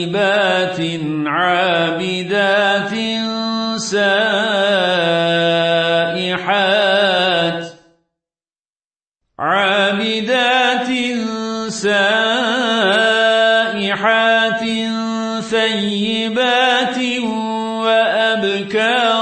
تائبات عابدات سائحات عابدات سائحات ثيبات وأبكارا